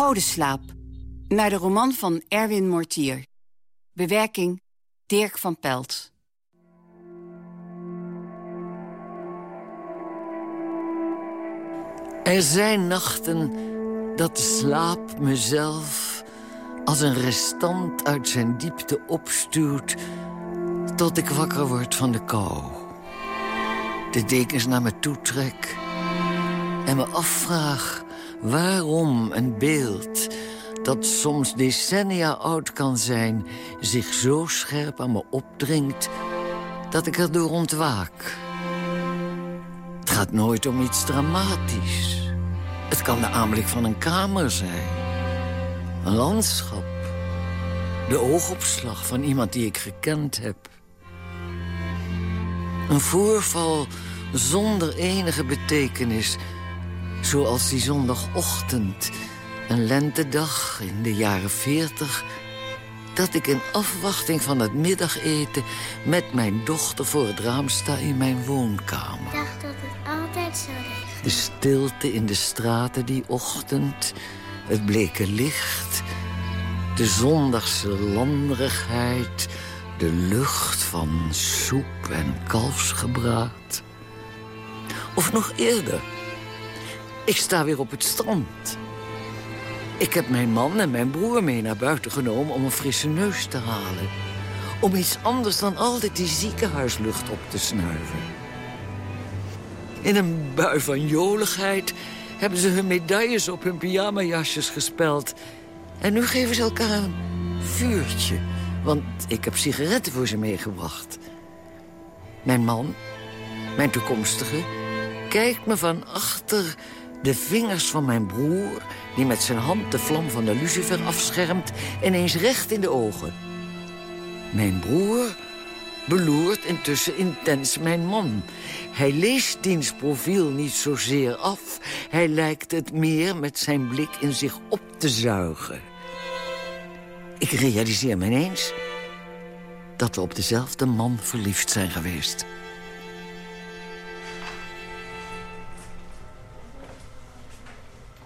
Godeslaap. Naar de roman van Erwin Mortier. Bewerking Dirk van Pelt. Er zijn nachten dat de slaap mezelf als een restant uit zijn diepte opstuurt... tot ik wakker word van de kou. De dekens naar me toetrek en me afvraag waarom een beeld dat soms decennia oud kan zijn... zich zo scherp aan me opdringt dat ik erdoor ontwaak. Het gaat nooit om iets dramatisch. Het kan de aanblik van een kamer zijn. Een landschap. De oogopslag van iemand die ik gekend heb. Een voorval zonder enige betekenis... zoals die zondagochtend een lentedag in de jaren veertig... dat ik in afwachting van het middageten... met mijn dochter voor het raam sta in mijn woonkamer. Ik dacht dat het altijd zo ligt. De stilte in de straten die ochtend, het bleke licht... de zondagse landerigheid, de lucht van soep en kalfsgebraad. Of nog eerder, ik sta weer op het strand... Ik heb mijn man en mijn broer mee naar buiten genomen om een frisse neus te halen. Om iets anders dan altijd die ziekenhuislucht op te snuiven. In een bui van joligheid hebben ze hun medailles op hun pyjamajasjes gespeld. En nu geven ze elkaar een vuurtje. Want ik heb sigaretten voor ze meegebracht. Mijn man, mijn toekomstige, kijkt me van achter de vingers van mijn broer die met zijn hand de vlam van de lucifer afschermt... ineens recht in de ogen. Mijn broer beloert intussen intens mijn man. Hij leest diens profiel niet zozeer af. Hij lijkt het meer met zijn blik in zich op te zuigen. Ik realiseer me ineens dat we op dezelfde man verliefd zijn geweest.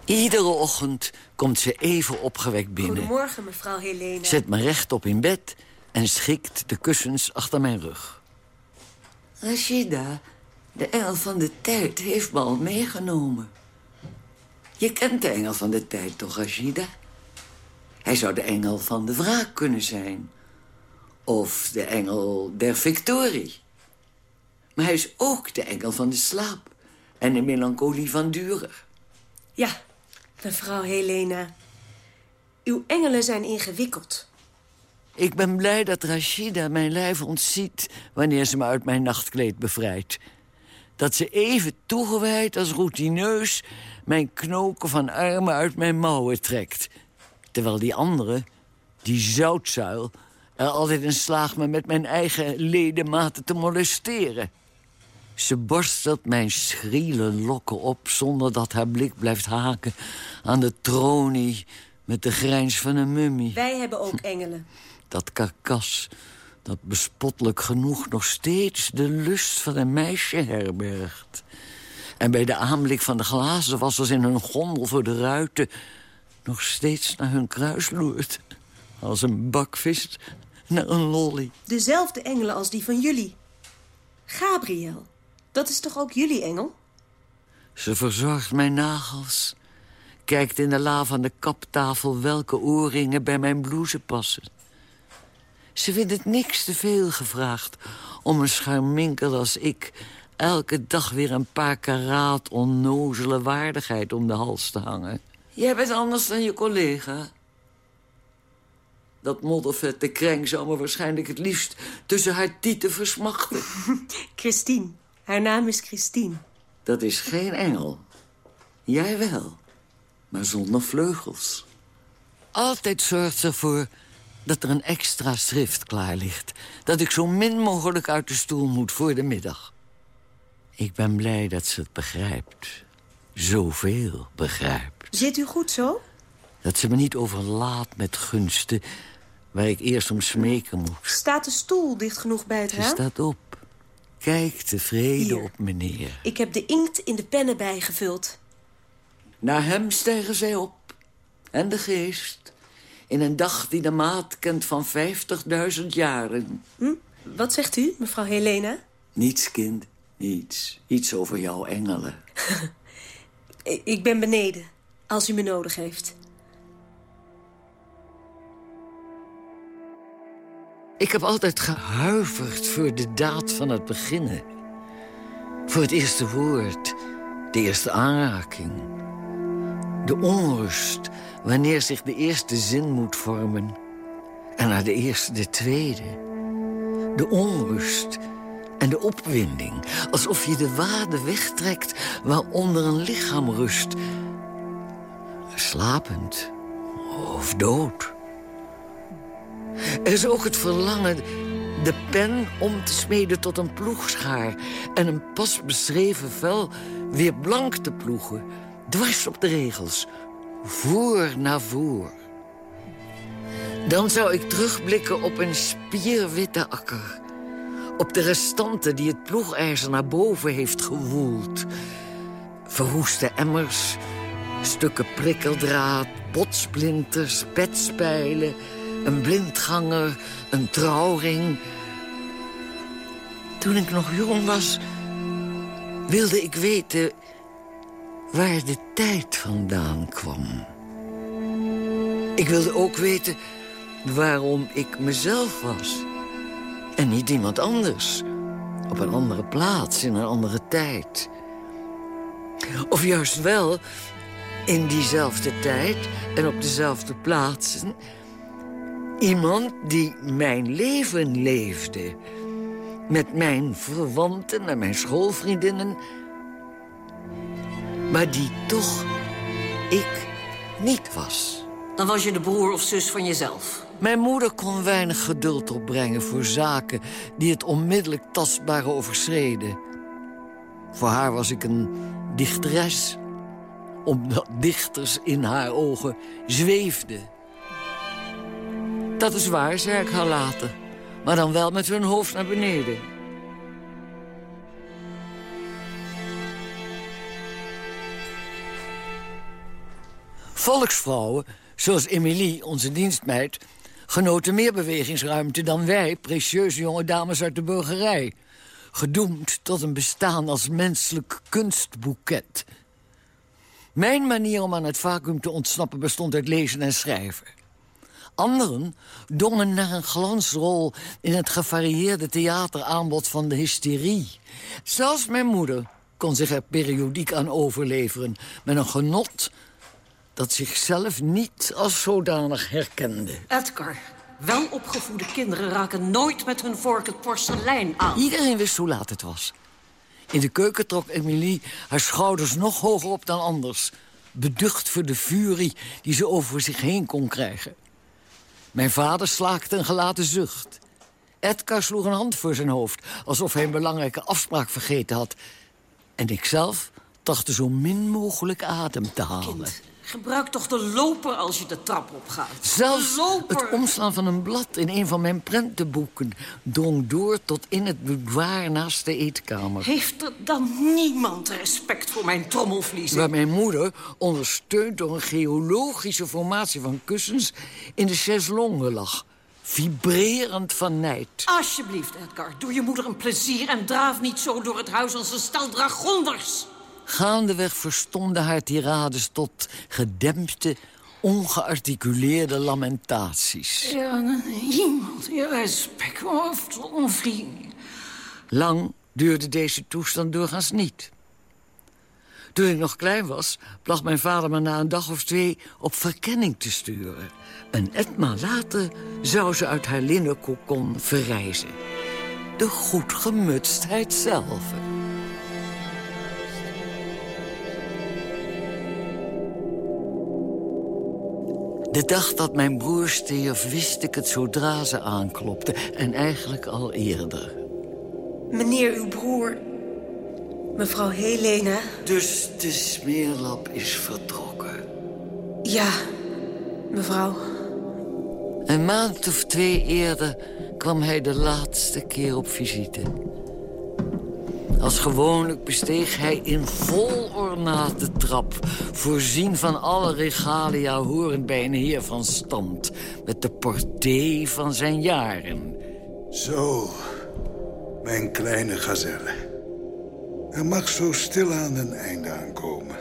Iedere ochtend komt ze even opgewekt binnen. Goedemorgen, mevrouw Helene. Zet me rechtop in bed en schikt de kussens achter mijn rug. Rashida, de engel van de tijd, heeft me al meegenomen. Je kent de engel van de tijd toch, Rashida? Hij zou de engel van de wraak kunnen zijn. Of de engel der victorie. Maar hij is ook de engel van de slaap. En de melancholie van durer. Ja, mevrouw Helena. Uw engelen zijn ingewikkeld. Ik ben blij dat Rashida mijn lijf ontziet... wanneer ze me uit mijn nachtkleed bevrijdt. Dat ze even toegewijd als routineus... mijn knoken van armen uit mijn mouwen trekt. Terwijl die andere, die zoutzuil... er altijd in slaagt me met mijn eigen ledematen te molesteren. Ze borstelt mijn schriele lokken op... zonder dat haar blik blijft haken aan de tronie... met de grijns van een mummie. Wij hebben ook engelen. Dat karkas, dat bespottelijk genoeg nog steeds de lust van een meisje herbergt. En bij de aanblik van de glazenwassers in hun gondel voor de ruiten... nog steeds naar hun kruis loert. Als een bakvis naar een lolly. Dezelfde engelen als die van jullie. Gabriel, dat is toch ook jullie engel? Ze verzorgt mijn nagels. Kijkt in de la van de kaptafel welke oorringen bij mijn blouse passen. Ze vindt het niks te veel gevraagd om een scharminkel als ik... elke dag weer een paar karaat onnozele waardigheid om de hals te hangen. Jij bent anders dan je collega. Dat moddervette kreng zou me waarschijnlijk het liefst tussen haar tieten versmachten. Christine. Haar naam is Christine. Dat is geen engel. Jij wel, maar zonder vleugels. Altijd zorgt ze ervoor dat er een extra schrift klaar ligt. Dat ik zo min mogelijk uit de stoel moet voor de middag. Ik ben blij dat ze het begrijpt. Zoveel begrijpt. Zit u goed zo? Dat ze me niet overlaat met gunsten... waar ik eerst om smeken moet. Staat de stoel dicht genoeg bij het Ze raam? staat op. Kijk tevreden Hier. op meneer. Ik heb de inkt in de pennen bijgevuld. Naar hem stijgen zij op. en de geest. In een dag die de maat kent van 50.000 jaren. Hm? Wat zegt u, mevrouw Helena? Niets, kind. Niets. Iets over jouw engelen. Ik ben beneden, als u me nodig heeft. Ik heb altijd gehuiverd voor de daad van het beginnen. Voor het eerste woord, de eerste aanraking. De onrust wanneer zich de eerste zin moet vormen. En naar de eerste de tweede. De onrust en de opwinding. Alsof je de waarde wegtrekt waaronder een lichaam rust. Slapend of dood. Er is ook het verlangen de pen om te smeden tot een ploegschaar... en een pas beschreven vel weer blank te ploegen. Dwars op de regels, voor na voor. Dan zou ik terugblikken op een spierwitte akker. Op de restanten die het ploegijzer naar boven heeft gewoeld. Verroeste emmers, stukken prikkeldraad, botsplinters, petspijlen... een blindganger, een trouwring. Toen ik nog jong was, wilde ik weten waar de tijd vandaan kwam. Ik wilde ook weten waarom ik mezelf was. En niet iemand anders. Op een andere plaats, in een andere tijd. Of juist wel in diezelfde tijd en op dezelfde plaatsen... iemand die mijn leven leefde. Met mijn verwanten en mijn schoolvriendinnen maar die toch ik niet was. Dan was je de broer of zus van jezelf. Mijn moeder kon weinig geduld opbrengen voor zaken... die het onmiddellijk tastbare overschreden. Voor haar was ik een dichteres... omdat dichters in haar ogen zweefden. Dat is waar, zei ik haar later. Maar dan wel met hun hoofd naar beneden. Volksvrouwen, zoals Emilie, onze dienstmeid... genoten meer bewegingsruimte dan wij, precieuze jonge dames uit de burgerij. Gedoemd tot een bestaan als menselijk kunstboeket. Mijn manier om aan het vacuüm te ontsnappen bestond uit lezen en schrijven. Anderen dongen naar een glansrol in het gevarieerde theateraanbod van de hysterie. Zelfs mijn moeder kon zich er periodiek aan overleveren... met een genot dat zichzelf niet als zodanig herkende. Edgar, welopgevoede kinderen raken nooit met hun vork het porselein aan. Iedereen wist hoe laat het was. In de keuken trok Emilie haar schouders nog hoger op dan anders. Beducht voor de furie die ze over zich heen kon krijgen. Mijn vader slaakte een gelaten zucht. Edgar sloeg een hand voor zijn hoofd... alsof hij een belangrijke afspraak vergeten had. En ikzelf trachtte zo min mogelijk adem te halen. Gebruik toch de loper als je de trap opgaat. Zelfs het omslaan van een blad in een van mijn prentenboeken... drong door tot in het boudoir naast de eetkamer. Heeft er dan niemand respect voor mijn trommelvliezen? Waar mijn moeder, ondersteund door een geologische formatie van kussens... in de chaiselongue lag, vibrerend van nijd. Alsjeblieft, Edgar, doe je moeder een plezier... en draaf niet zo door het huis als een stel dragonders. Gaandeweg verstonden haar tirades tot gedempte, ongearticuleerde lamentaties. Ja, iemand heeft voor vriend. Lang duurde deze toestand doorgaans niet. Toen ik nog klein was, placht mijn vader me na een dag of twee op verkenning te sturen. Een etmaal later zou ze uit haar linnen kokon verrijzen. De goedgemutstheid zelf. De dag dat mijn broer stierf, wist ik het zodra ze aanklopte. En eigenlijk al eerder. Meneer, uw broer... Mevrouw Helena... Dus de smeerlap is vertrokken? Ja, mevrouw. Een maand of twee eerder kwam hij de laatste keer op visite. Als gewoonlijk besteeg hij in vol ornaat de trap... voorzien van alle regalia horend bij een heer van stand... met de portée van zijn jaren. Zo, mijn kleine gazelle. Er mag zo stilaan een einde aankomen.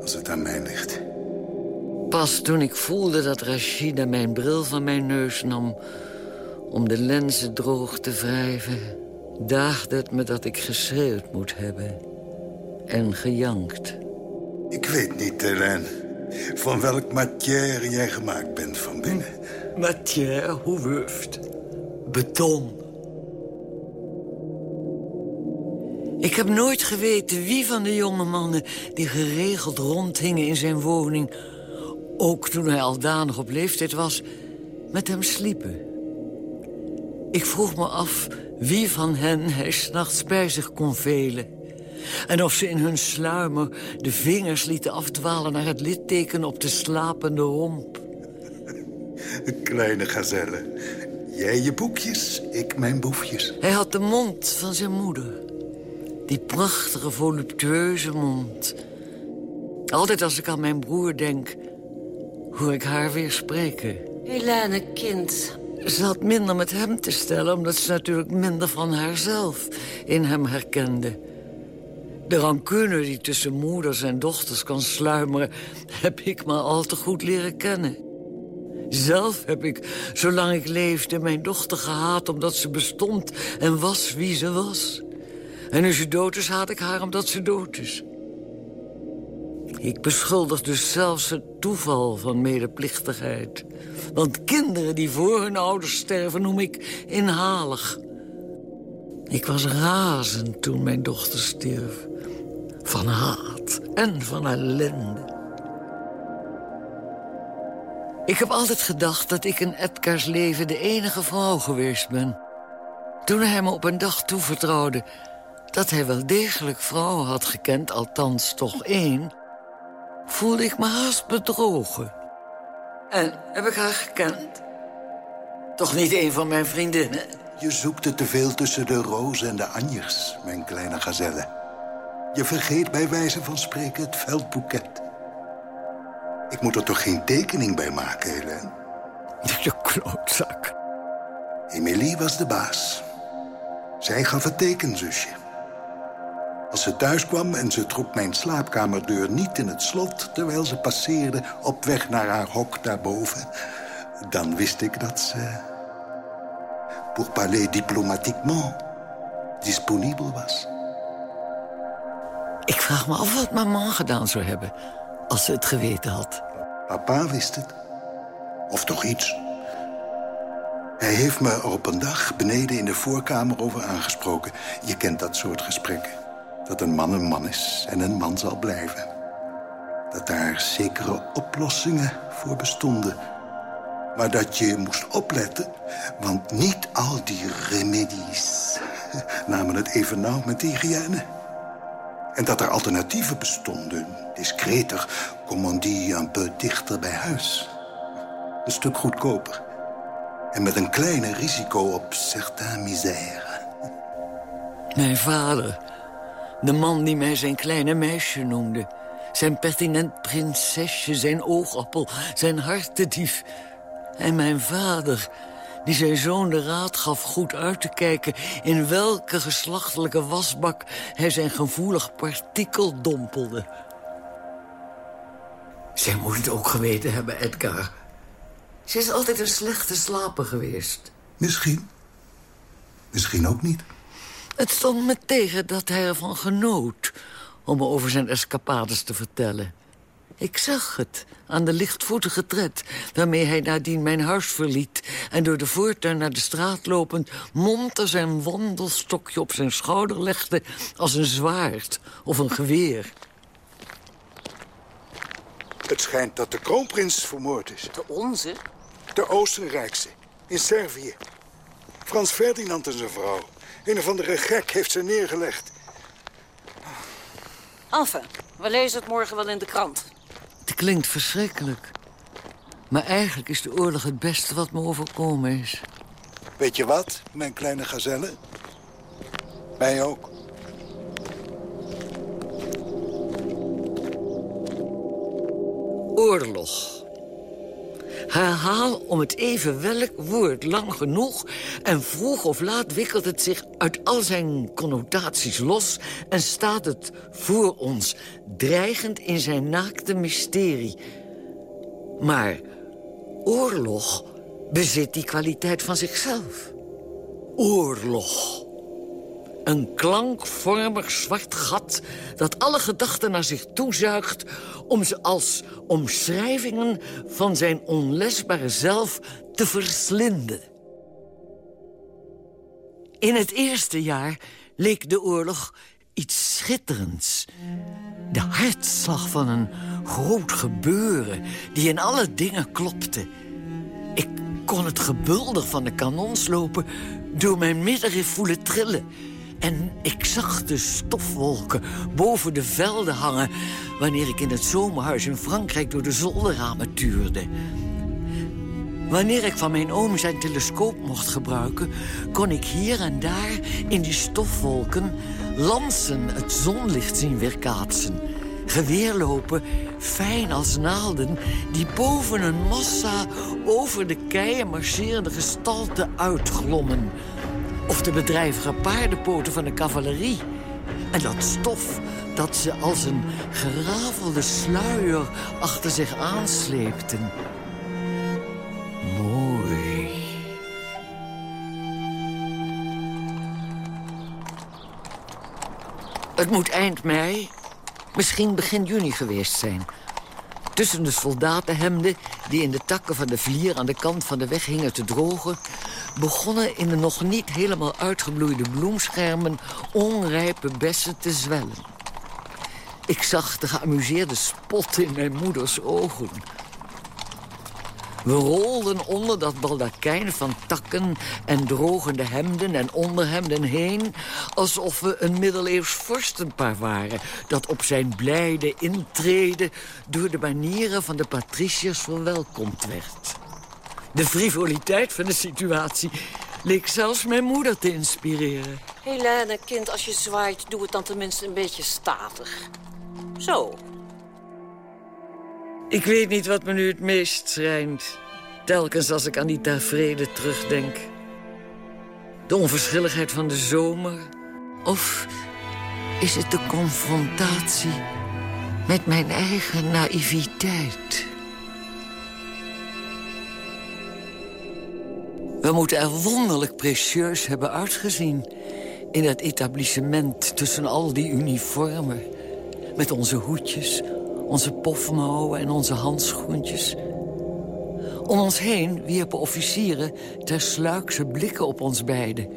Als het aan mij ligt. Pas toen ik voelde dat Rashida mijn bril van mijn neus nam... om de lenzen droog te wrijven... daagde het me dat ik geschreeuwd moet hebben. En gejankt. Ik weet niet, Hélène, van welk matière jij gemaakt bent van binnen. Matière, hoe wuft. Beton. Ik heb nooit geweten wie van de jonge mannen... die geregeld rondhingen in zijn woning... ook toen hij al danig op leeftijd was, met hem sliepen. Ik vroeg me af wie van hen hij s'nachts bij zich kon velen. En of ze in hun sluimer de vingers lieten afdwalen... naar het litteken op de slapende romp. Kleine gazelle. Jij je boekjes, ik mijn boefjes. Hij had de mond van zijn moeder. Die prachtige, voluptueuze mond. Altijd als ik aan mijn broer denk, hoor ik haar weer spreken. Helene, kind. Ze had minder met hem te stellen... omdat ze natuurlijk minder van haarzelf in hem herkende. De rancune die tussen moeders en dochters kan sluimeren... heb ik maar al te goed leren kennen. Zelf heb ik, zolang ik leefde, mijn dochter gehaat... omdat ze bestond en was wie ze was. En nu ze dood is, haat ik haar omdat ze dood is. Ik beschuldig dus zelfs het toeval van medeplichtigheid. Want kinderen die voor hun ouders sterven noem ik inhalig. Ik was razend toen mijn dochter stierf. Van haat en van ellende. Ik heb altijd gedacht dat ik in Edgars leven de enige vrouw geweest ben. Toen hij me op een dag toevertrouwde dat hij wel degelijk vrouwen had gekend, althans toch één... voelde ik me haast bedrogen. En heb ik haar gekend? Toch niet een van mijn vriendinnen? Je zoekt het te veel tussen de rozen en de anjers, mijn kleine gazelle. Je vergeet bij wijze van spreken het veldboeket. Ik moet er toch geen tekening bij maken, Hélène? Je klootzak. Emilie was de baas. Zij gaf het teken, zusje. Als ze thuis kwam en ze trok mijn slaapkamerdeur niet in het slot... terwijl ze passeerde op weg naar haar hok daarboven... dan wist ik dat ze, pour parler diplomatiquement, disponibel was. Ik vraag me af wat mijn man gedaan zou hebben... als ze het geweten had. Papa wist het. Of toch iets. Hij heeft me er op een dag beneden in de voorkamer over aangesproken. Je kent dat soort gesprekken dat een man een man is en een man zal blijven. Dat daar zekere oplossingen voor bestonden. Maar dat je moest opletten, want niet al die remedies namen het even nauw met hygiëne. En dat er alternatieven bestonden, discreter, dit, een peu dichter bij huis. Een stuk goedkoper. En met een kleiner risico op certain misère. Mijn vader de man die mij zijn kleine meisje noemde. Zijn pertinent prinsesje, zijn oogappel, zijn hartedief. En mijn vader, die zijn zoon de raad gaf goed uit te kijken... in welke geslachtelijke wasbak hij zijn gevoelig partikel dompelde. Zij moet het ook geweten hebben, Edgar. Ze is altijd een slechte slaper geweest. Misschien. Misschien ook niet. Het stond me tegen dat hij ervan genoot om me over zijn escapades te vertellen. Ik zag het aan de lichtvoetige tred waarmee hij nadien mijn huis verliet... en door de voortuin naar de straat lopend... monter zijn wandelstokje op zijn schouder legde als een zwaard of een geweer. Het schijnt dat de kroonprins vermoord is. De onze? De Oostenrijkse, in Servië. Frans Ferdinand en zijn vrouw. Een of andere gek heeft ze neergelegd. Enfin, we lezen het morgen wel in de krant. Het klinkt verschrikkelijk. Maar eigenlijk is de oorlog het beste wat me overkomen is. Weet je wat, mijn kleine gazelle? Mij ook. Oorlog. Herhaal om het even welk woord lang genoeg... en vroeg of laat wikkelt het zich uit al zijn connotaties los... en staat het voor ons, dreigend in zijn naakte mysterie. Maar oorlog bezit die kwaliteit van zichzelf. Oorlog. Een klankvormig zwart gat dat alle gedachten naar zich toezuigt... om ze als omschrijvingen van zijn onlesbare zelf te verslinden. In het eerste jaar leek de oorlog iets schitterends. De hartslag van een groot gebeuren die in alle dingen klopte. Ik kon het gebulder van de kanonslopen door mijn middenrif voelen trillen... En ik zag de stofwolken boven de velden hangen... wanneer ik in het zomerhuis in Frankrijk door de zolderramen tuurde. Wanneer ik van mijn oom zijn telescoop mocht gebruiken... kon ik hier en daar in die stofwolken lansen het zonlicht zien weerkaatsen. Geweerlopen, fijn als naalden, die boven een massa... over de keien marcherende gestalten uitglommen of de bedrijvige paardenpoten van de cavalerie. En dat stof dat ze als een gerafelde sluier achter zich aansleepten. Mooi. Het moet eind mei, misschien begin juni geweest zijn. Tussen de soldatenhemden die in de takken van de vlier aan de kant van de weg hingen te drogen begonnen in de nog niet helemaal uitgebloeide bloemschermen onrijpe bessen te zwellen. Ik zag de geamuseerde spot in mijn moeders ogen. We rolden onder dat baldakijn van takken en drogende hemden en onderhemden heen... alsof we een middeleeuws vorstenpaar waren... dat op zijn blijde intreden door de manieren van de patriciërs verwelkomd werd. De frivoliteit van de situatie leek zelfs mijn moeder te inspireren. Helene, kind, als je zwaait, doe het dan tenminste een beetje statig. Zo. Ik weet niet wat me nu het meest schrijnt. Telkens als ik aan die tafereelen terugdenk. De onverschilligheid van de zomer. Of is het de confrontatie met mijn eigen naïviteit? We moeten er wonderlijk precieus hebben uitgezien... in het etablissement tussen al die uniformen. Met onze hoedjes, onze pofmouwen en onze handschoentjes. Om ons heen wierpen officieren ter sluikse blikken op ons beiden.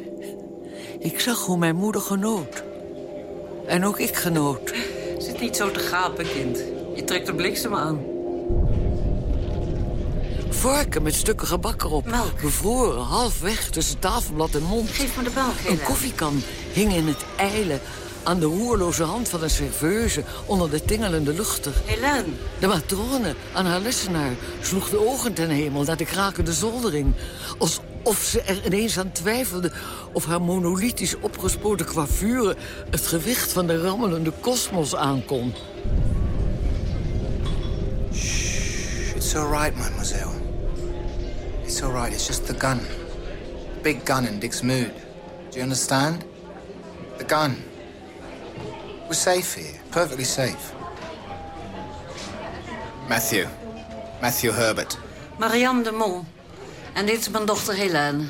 Ik zag hoe mijn moeder genoot. En ook ik genoot. Zit niet zo te gapen, kind. Je trekt de bliksem aan. Vorken met stukken gebak erop. Melk. Bevroren, half weg tussen tafelblad en mond. Geef me de melk. Een koffiekan hing in het eilen aan de roerloze hand van een serveuse onder de tingelende luchter. Helene. De matrone aan haar lessenaar sloeg de ogen ten hemel naar de krakende zoldering. Alsof ze er ineens aan twijfelde of haar monolithisch opgespoten coiffure... het gewicht van de rammelende kosmos aankon. It's all right, mademoiselle. It's all right. It's just the gun. Big gun in Dick's mood. Do you understand? The gun. We're safe here. Perfectly safe. Matthew. Matthew Herbert. Marianne de Mont. En dit is mijn dochter Helene.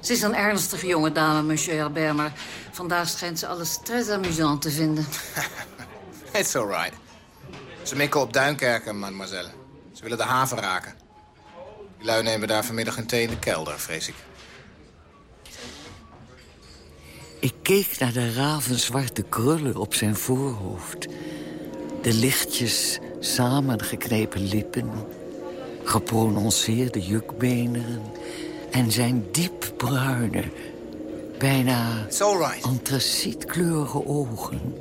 Ze is een ernstige jonge dame, monsieur Herbert... maar vandaag schijnt ze alles très amusant te vinden. It's all right. Ze mikken op Duinkerken, mademoiselle. Ze willen de haven raken. Die lui nemen daar vanmiddag een thee in de kelder, vrees ik. Ik keek naar de ravenzwarte krullen op zijn voorhoofd. De lichtjes samengeknepen lippen. Geprononceerde jukbeenderen. En zijn diepbruine, bijna right. antracietkleurige ogen...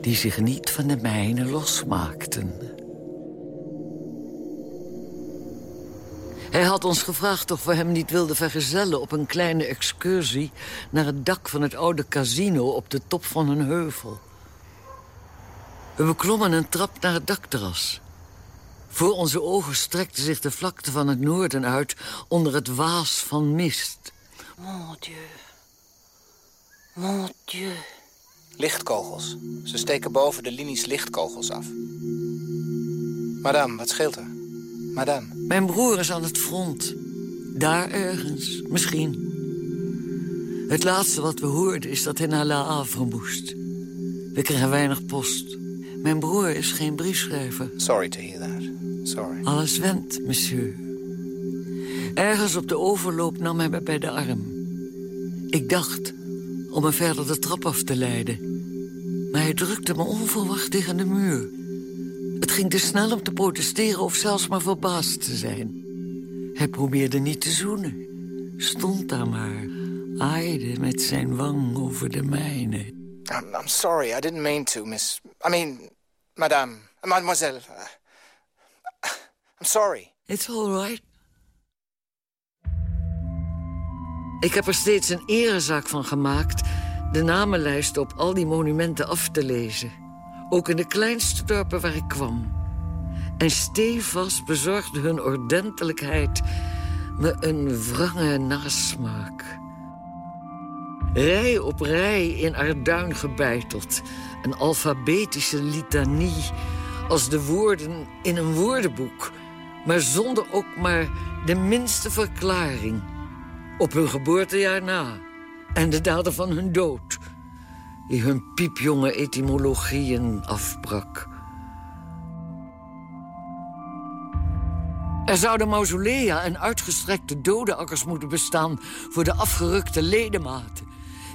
die zich niet van de mijne losmaakten. Hij had ons gevraagd of we hem niet wilden vergezellen... op een kleine excursie naar het dak van het oude casino... op de top van een heuvel. We beklommen een trap naar het dakterras. Voor onze ogen strekte zich de vlakte van het noorden uit... onder het waas van mist. Mon Dieu. Mon Dieu. Lichtkogels. Ze steken boven de linies lichtkogels af. Madame, wat scheelt er? Madame. Mijn broer is aan het front. Daar ergens, misschien. Het laatste wat we hoorden is dat hij naar La Havre moest. We kregen weinig post. Mijn broer is geen briefschrijver. Sorry to hear that. Sorry. Alles went, monsieur. Ergens op de overloop nam hij me bij de arm. Ik dacht om me verder de trap af te leiden. Maar hij drukte me onverwacht tegen de muur. Het ging te snel om te protesteren of zelfs maar verbaasd te zijn. Hij probeerde niet te zoenen. Stond daar maar, aaide met zijn wang over de mijne. I'm, I'm sorry, I didn't mean to, miss... I mean, madame, mademoiselle. Uh, I'm sorry. It's all right. Ik heb er steeds een erezaak van gemaakt... de namenlijst op al die monumenten af te lezen. Ook in de kleinste dorpen waar ik kwam. En stevast bezorgde hun ordentelijkheid... me een wrange nasmaak. Rij op rij in Arduin gebeiteld. Een alfabetische litanie... als de woorden in een woordenboek... maar zonder ook maar de minste verklaring op hun geboortejaar na. En de dader van hun dood. Die hun piepjonge etymologieën afbrak. Er zouden mausolea en uitgestrekte dodenakkers moeten bestaan... voor de afgerukte ledematen.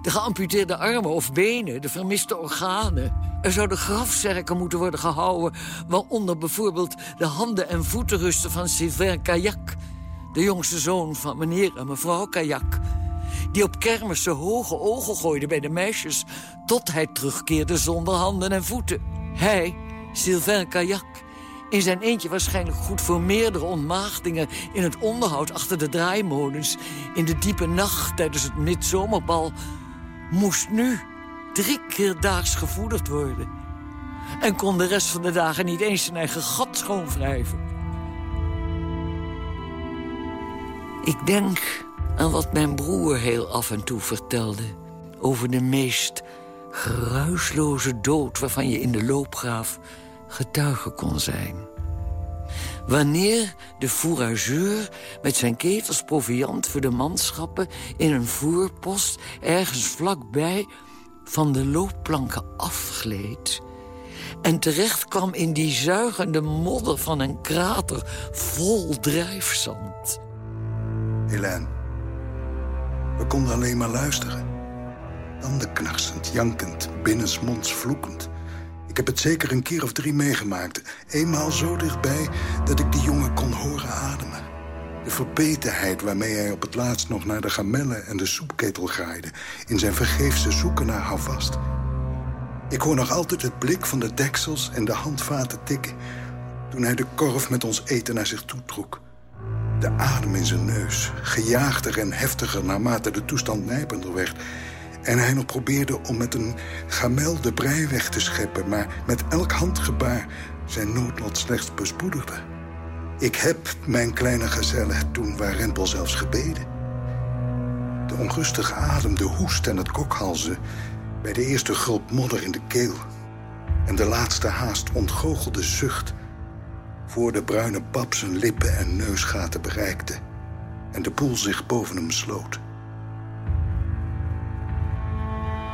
De geamputeerde armen of benen, de vermiste organen. Er zouden grafzerken moeten worden gehouden... waaronder bijvoorbeeld de handen en voetenrusten van Sylvain Kayak de jongste zoon van meneer en mevrouw Kajak... die op kermis zijn hoge ogen gooide bij de meisjes... tot hij terugkeerde zonder handen en voeten. Hij, Sylvain Kajak, in zijn eentje waarschijnlijk goed voor meerdere ontmaagdingen... in het onderhoud achter de draaimolens... in de diepe nacht tijdens het midzomerbal... moest nu drie keer daags gevoederd worden... en kon de rest van de dagen niet eens zijn eigen gat schoonwrijven. Ik denk aan wat mijn broer heel af en toe vertelde... over de meest geruisloze dood waarvan je in de loopgraaf getuige kon zijn. Wanneer de fourageur met zijn ketels proviand voor de manschappen... in een voerpost ergens vlakbij van de loopplanken afgleed... en terecht kwam in die zuigende modder van een krater vol drijfzand... Hélène. We konden alleen maar luisteren. Tanden knarsend, jankend, binnensmonds vloekend. Ik heb het zeker een keer of drie meegemaakt. Eenmaal zo dichtbij dat ik die jongen kon horen ademen. De verbetenheid waarmee hij op het laatst nog naar de gamellen en de soepketel graaide... in zijn vergeefse zoeken naar houvast. Ik hoor nog altijd het blik van de deksels en de handvaten tikken... toen hij de korf met ons eten naar zich toe trok. De adem in zijn neus, gejaagder en heftiger naarmate de toestand nijpender werd. En hij nog probeerde om met een gamel de brei weg te scheppen... maar met elk handgebaar zijn noodlot slechts bespoedigde. Ik heb mijn kleine gezelle toen Warempel zelfs gebeden. De onrustige adem, de hoest en het kokhalzen... bij de eerste gulp modder in de keel... en de laatste haast ontgoochelde zucht voor de bruine pap zijn lippen en neusgaten bereikte... en de poel zich boven hem sloot.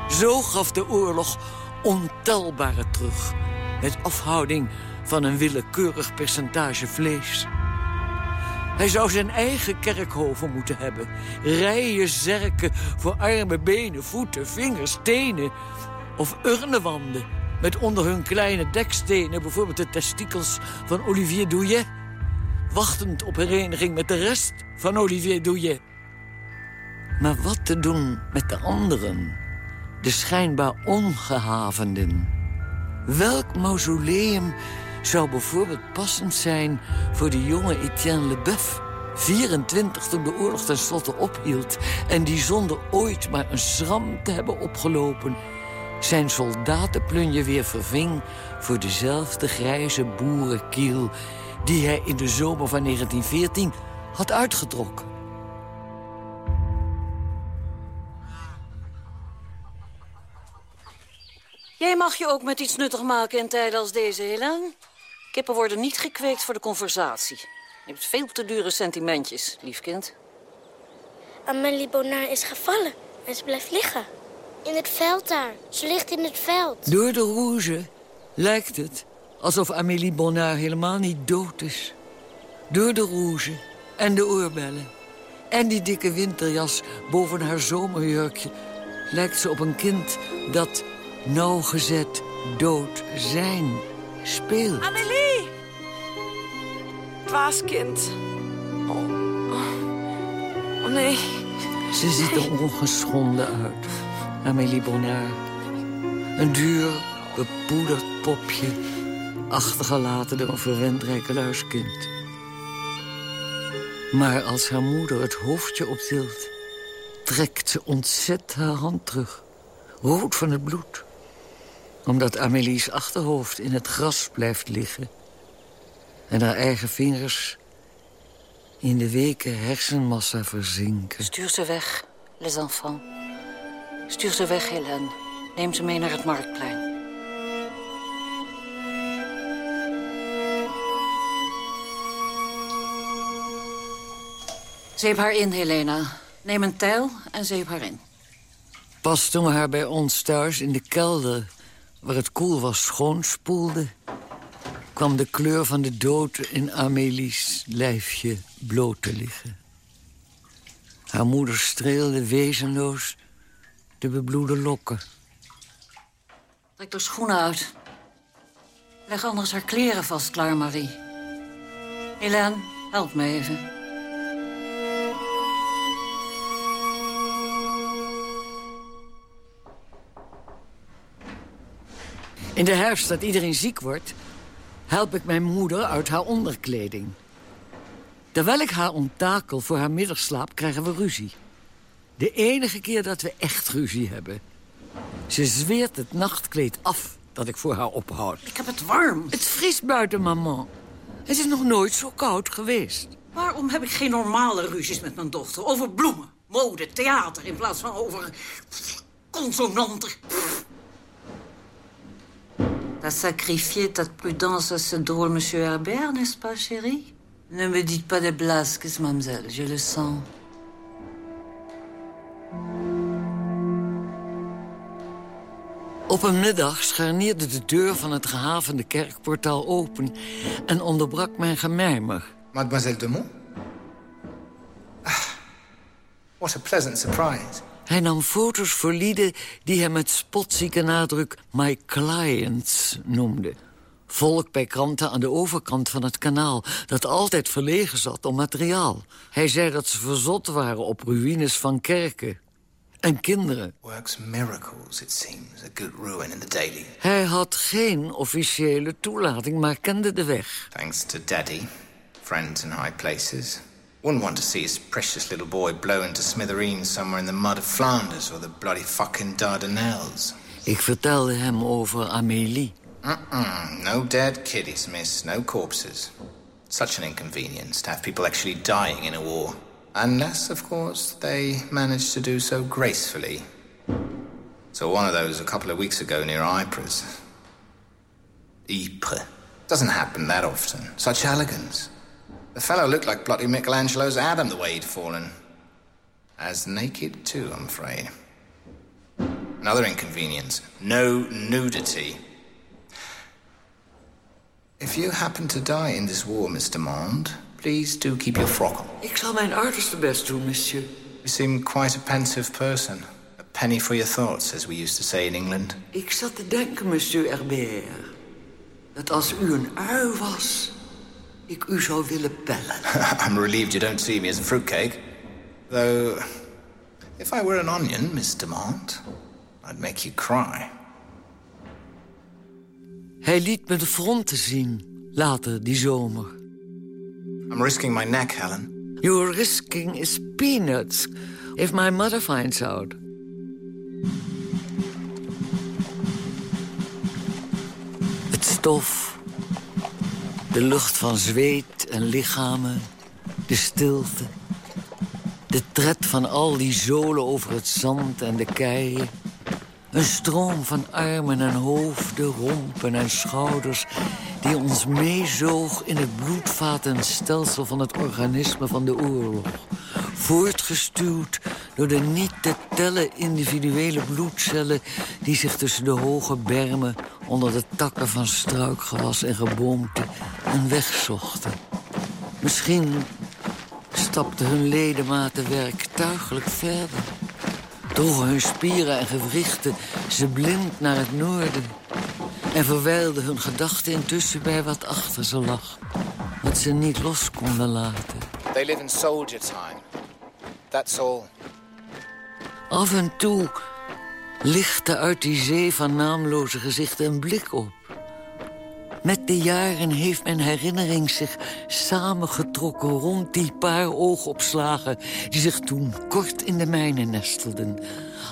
Zo gaf de oorlog ontelbare terug... met afhouding van een willekeurig percentage vlees. Hij zou zijn eigen kerkhoven moeten hebben. Rijen zerken voor armen, benen, voeten, vingers, tenen... of urnenwanden met onder hun kleine dekstenen bijvoorbeeld de testikels van Olivier Douillet. Wachtend op hereniging met de rest van Olivier Douillet. Maar wat te doen met de anderen? De schijnbaar ongehavenden. Welk mausoleum zou bijvoorbeeld passend zijn voor de jonge Etienne Leboeuf... 24 toen de oorlog tenslotte ophield... en die zonder ooit maar een schram te hebben opgelopen zijn soldatenplunje weer verving... voor dezelfde grijze boerenkiel die hij in de zomer van 1914 had uitgetrokken. Jij mag je ook met iets nuttig maken in tijden als deze, Helen. Kippen worden niet gekweekt voor de conversatie. Je hebt veel te dure sentimentjes, lief kind. Amélie Bonnard is gevallen en ze blijft liggen. In het veld daar. Ze ligt in het veld. Door de rouge lijkt het alsof Amélie Bonnard helemaal niet dood is. Door de rouge en de oorbellen en die dikke winterjas boven haar zomerjurkje... lijkt ze op een kind dat nauwgezet dood zijn speelt. Amélie! Dwaaskind. Oh. oh. oh nee. Ze ziet er ongeschonden uit. Amélie Bonnard. Een duur, bepoederd popje. Achtergelaten door een verwend rijkeluiskind. Maar als haar moeder het hoofdje optilt... trekt ze ontzet haar hand terug. Rood van het bloed. Omdat Amélie's achterhoofd in het gras blijft liggen. En haar eigen vingers in de weke hersenmassa verzinken. Stuur ze weg, les enfants. Stuur ze weg, Hélène. Neem ze mee naar het marktplein. Zeep haar in, Helena. Neem een tijl en zeep haar in. Pas toen we haar bij ons thuis in de kelder... waar het koel was schoonspoelde... kwam de kleur van de dood in Amélie's lijfje bloot te liggen. Haar moeder streelde wezenloos de bebloede lokken. Trek de schoenen uit. Leg anders haar kleren vast, klaar, Marie. Hélène, help me even. In de herfst dat iedereen ziek wordt... help ik mijn moeder uit haar onderkleding. Terwijl ik haar onttakel voor haar middagslaap, krijgen we ruzie. De enige keer dat we echt ruzie hebben. Ze zweert het nachtkleed af dat ik voor haar ophoud. Ik heb het warm. Het vriest buiten, maman. Het is nog nooit zo koud geweest. Waarom heb ik geen normale ruzies met mijn dochter? Over bloemen, mode, theater... in plaats van over consonanten. T'as sacrifié ta prudence à ce drôle monsieur Herbert, n'est-ce pas, chérie Ne me dites pas des blasques, mademoiselle, je le sens. Op een middag scharnierde de deur van het gehavende kerkportaal open... en onderbrak mijn gemijmer. Mademoiselle de Mont? Ah, what a pleasant surprise. Hij nam foto's voor lieden die hij met spotzieke nadruk... my clients noemde. Volk bij kranten aan de overkant van het kanaal... dat altijd verlegen zat om materiaal. Hij zei dat ze verzot waren op ruïnes van kerken. En kinderen. Works miracles, it seems. A good ruin in the daily. Hij had geen officiële toelating, maar kende de weg. Thanks to Daddy. Friends in high places. Wouldn't want to see his precious little boy blown to smithereens somewhere in the mud of Flanders or the bloody fucking Dardanelles. Ik vertelde hem over Amélie. Mm-mm. No dead kiddies, miss. No corpses. Such an inconvenience to have people actually dying in a war. Unless, of course, they manage to do so gracefully. So one of those a couple of weeks ago near Ypres. Ypres. Doesn't happen that often. Such elegance. The fellow looked like bloody Michelangelo's Adam the way he'd fallen. As naked, too, I'm afraid. Another inconvenience. No nudity. If you happen to die in this war, Mr. Mond, please do keep your frock on. Ik zal mijn uiterste best doen, monsieur. You seem quite a pensive person. A penny for your thoughts, as we used to say in England. Ik zat te denken, monsieur Herbert... dat als u een ui was, ik u zou willen pellen. I'm relieved you don't see me as a fruitcake. Though, if I were an onion, Mr. Mont, I'd make you cry. Hij liet me de fronten zien, later die zomer. I'm risking my neck, Helen. Your risking is peanuts, if my mother finds out. Het stof. De lucht van zweet en lichamen, de stilte. De tred van al die zolen over het zand en de keien. Een stroom van armen en hoofden, rompen en schouders... die ons meezoog in het bloedvatenstelsel van het organisme van de oorlog. Voortgestuwd door de niet te tellen individuele bloedcellen... die zich tussen de hoge bermen onder de takken van struikgewas en geboomte een weg zochten. Misschien stapten hun ledematen werktuigelijk verder. Droegen hun spieren en gewrichten ze blind naar het noorden... en verwijlden hun gedachten intussen bij wat achter ze lag... wat ze niet los konden laten. They live in soldier time. That's all. Af en toe lichtte uit die zee van naamloze gezichten een blik op. Met de jaren heeft mijn herinnering zich samengetrokken rond die paar oogopslagen... die zich toen kort in de mijne nestelden.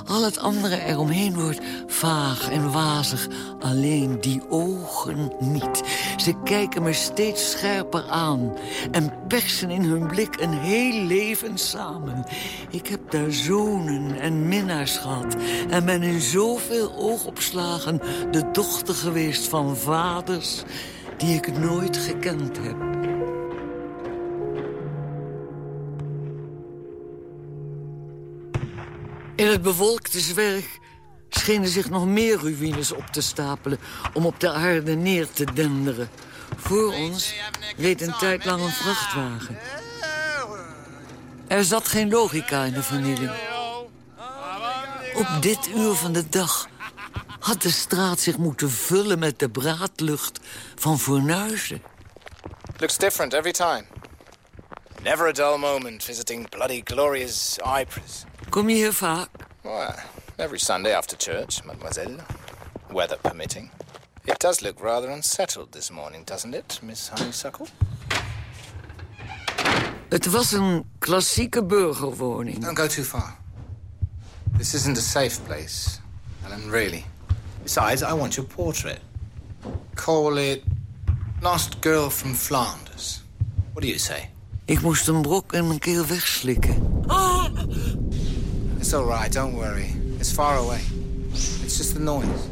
Al het andere eromheen wordt vaag en wazig. Alleen die ogen niet. Ze kijken me steeds scherper aan. En persen in hun blik een heel leven samen. Ik heb daar zonen en minnaars gehad. En ben in zoveel oogopslagen de dochter geweest van vaders... die ik nooit gekend heb. In het bewolkte zwerg schenen zich nog meer ruïnes op te stapelen... om op de aarde neer te denderen. Voor ons reed een tijd lang een vrachtwagen. Er zat geen logica in de vernieling. Op dit uur van de dag had de straat zich moeten vullen... met de braadlucht van fornuizen. Looks different every time. Never a dull moment visiting bloody glorious Ypres. Kom je hier vaak? Well, every Sunday after church, mademoiselle. Weather permitting. It does look rather unsettled this morning, doesn't it, Miss Honeysuckle? Het was een klassieke burgerwoning. Don't go too far. This isn't a safe place, Ellen, really. Besides, I want your portrait. Call it Lost Girl from Flanders. What do you say? Ik moest een brok in mijn keel wegslikken. Oh, It's all right, don't worry. It's far away. It's just the noise.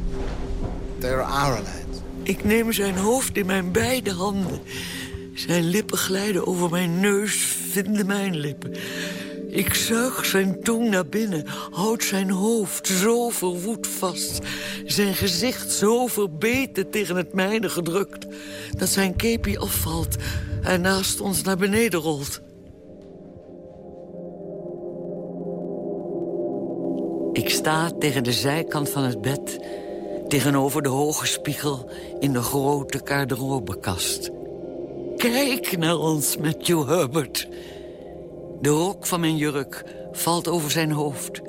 They're our lads. Ik neem zijn hoofd in mijn beide handen. Zijn lippen glijden over mijn neus, vinden mijn lippen. Ik zuig zijn tong naar binnen, houd zijn hoofd zo verwoed vast. Zijn gezicht zo verbeten tegen het mijne gedrukt... dat zijn kepi afvalt en naast ons naar beneden rolt. Ik sta tegen de zijkant van het bed... tegenover de hoge spiegel in de grote garderobekast. Kijk naar ons, Matthew Herbert. De rok van mijn jurk valt over zijn hoofd...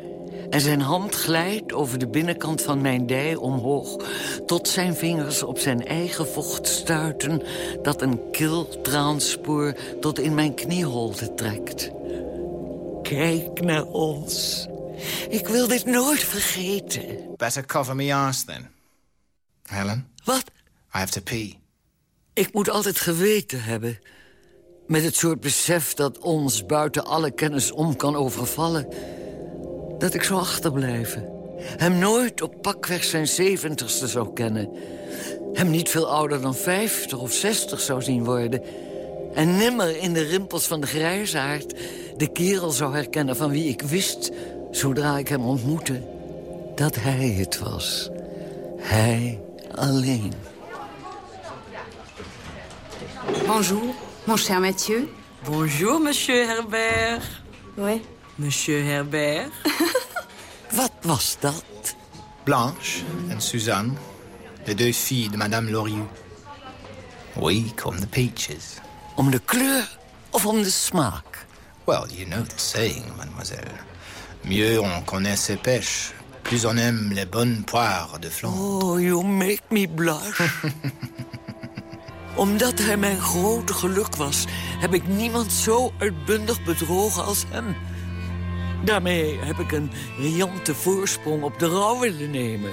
en zijn hand glijdt over de binnenkant van mijn dij omhoog... tot zijn vingers op zijn eigen vocht stuiten... dat een kil traanspoor tot in mijn knieholte trekt. Kijk naar ons. Ik wil dit nooit vergeten. Better cover me ass, then. Helen? Wat? I have to pee. Ik moet altijd geweten hebben. Met het soort besef dat ons buiten alle kennis om kan overvallen. Dat ik zou achterblijven. Hem nooit op pakweg zijn zeventigste zou kennen. Hem niet veel ouder dan vijftig of zestig zou zien worden. En nimmer in de rimpels van de grijsaard de kerel zou herkennen van wie ik wist... zodra ik hem ontmoette, dat hij het was. Hij alleen. Bonjour, mon cher Mathieu. Bonjour, monsieur Herbert. Oui. Monsieur Herbert. Wat was dat? Blanche and Suzanne, les deux filles de Madame Loriot. Oui, comme the peaches. Om de kleur of om de smaak? Well, you know the saying, mademoiselle. Mieux on connaît ses pêches, plus on aime les bonnes poires de Flandre. Oh, you make me blush. Omdat hij mijn grote geluk was... heb ik niemand zo uitbundig bedrogen als hem. Daarmee heb ik een riante voorsprong op de rouw willen nemen.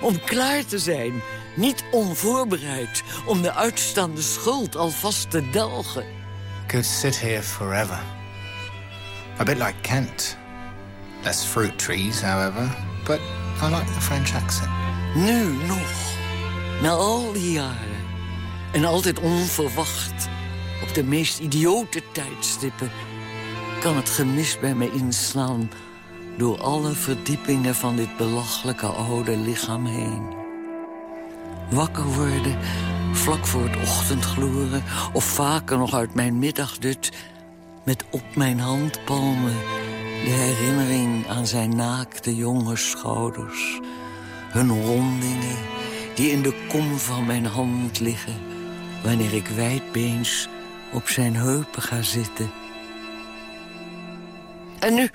om klaar te zijn. Niet onvoorbereid, om de uitstaande schuld alvast te delgen. Could sit here forever. A bit like Kent. Less fruit trees, however. But I like the French accent. Nu nog, na al die jaren. En altijd onverwacht, op de meest idiote tijdstippen... kan het gemis bij me inslaan... door alle verdiepingen van dit belachelijke oude lichaam heen. Wakker worden, vlak voor het ochtendgloren... of vaker nog uit mijn middagdut... met op mijn handpalmen de herinnering aan zijn naakte jonge schouders. Hun rondingen die in de kom van mijn hand liggen... wanneer ik wijdbeens op zijn heupen ga zitten. En nu,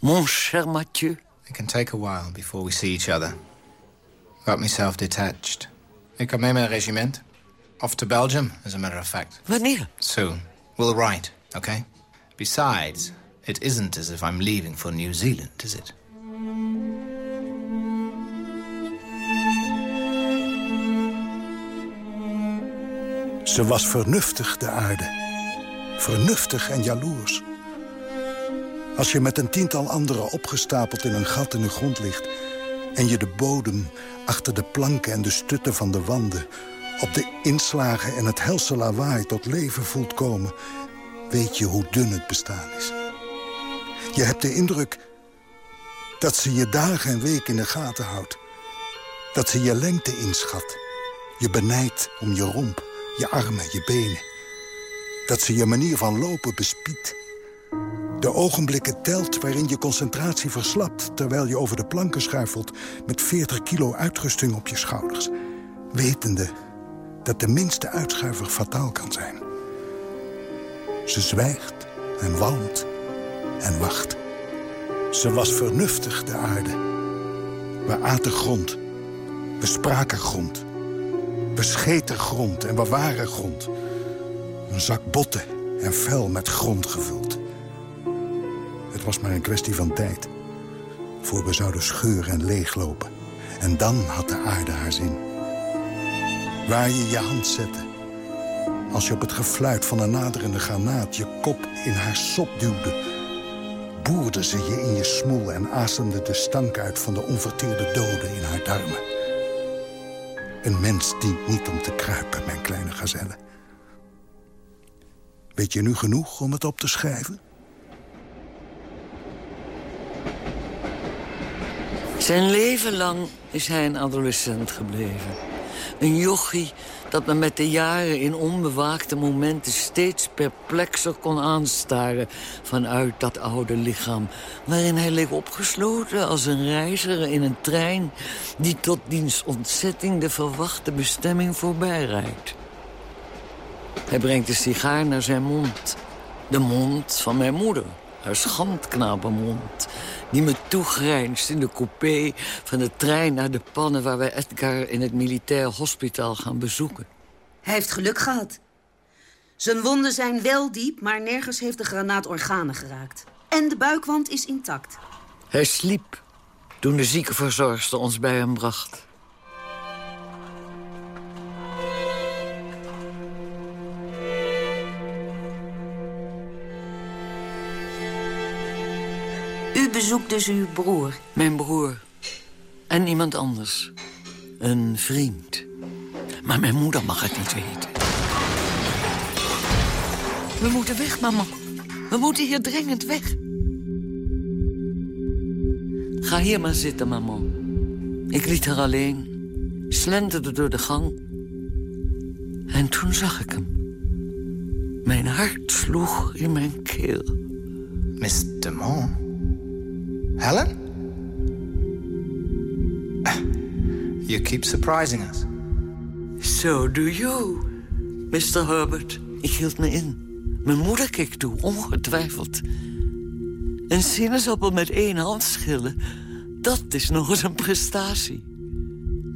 mon cher Mathieu... It can take a while before we see each other. Got myself detached. Ik heb mee mijn regiment. Off to Belgium, as a matter of fact. Wanneer? Soon. We'll write, okay? Besides, it isn't as if I'm leaving for New Zealand, is it? Ze was vernuftig, de aarde. Vernuftig en jaloers. Als je met een tiental anderen opgestapeld in een gat in de grond ligt... en je de bodem achter de planken en de stutten van de wanden... op de inslagen en het helse lawaai tot leven voelt komen... weet je hoe dun het bestaan is. Je hebt de indruk dat ze je dagen en weken in de gaten houdt. Dat ze je lengte inschat. Je benijdt om je romp, je armen, je benen. Dat ze je manier van lopen bespiedt. De ogenblikken telt waarin je concentratie verslapt... terwijl je over de planken schuifelt met 40 kilo uitrusting op je schouders. Wetende dat de minste uitschuiver fataal kan zijn. Ze zwijgt en walmt en wacht. Ze was vernuftig, de aarde. We aten grond. We spraken grond. We scheten grond en we waren grond. Een zak botten en vel met grond gevuld. Het was maar een kwestie van tijd. Voor we zouden scheuren en leeglopen. En dan had de aarde haar zin. Waar je je hand zette. Als je op het gefluit van een naderende granaat... je kop in haar sop duwde... boerde ze je in je smoel en asemde de stank uit... van de onverteerde doden in haar darmen. Een mens dient niet om te kruipen, mijn kleine gazelle. Weet je nu genoeg om het op te schrijven? Zijn leven lang is hij een adolescent gebleven. Een jochie dat me met de jaren in onbewaakte momenten... steeds perplexer kon aanstaren vanuit dat oude lichaam... waarin hij leek opgesloten als een reiziger in een trein... die tot diens ontzetting de verwachte bestemming voorbij rijdt. Hij brengt de sigaar naar zijn mond. De mond van mijn moeder, haar schandknapenmond die me toegrijnst in de coupé van de trein naar de pannen... waar wij Edgar in het militair hospitaal gaan bezoeken. Hij heeft geluk gehad. Zijn wonden zijn wel diep, maar nergens heeft de granaat organen geraakt. En de buikwand is intact. Hij sliep toen de ziekenverzorgster ons bij hem bracht. U bezoekt dus uw broer? Mijn broer. En iemand anders. Een vriend. Maar mijn moeder mag het niet weten. We moeten weg, mama. We moeten hier dringend weg. Ga hier maar zitten, mama. Ik liet haar alleen. Slenterde door de gang. En toen zag ik hem. Mijn hart sloeg in mijn keel. Miss Demont? Helen? You keep surprising us. So do you, Mr. Herbert. Ik hield me in. Mijn moeder keek toe, ongetwijfeld. Een sinaasappel met één hand schillen, dat is nog eens een prestatie.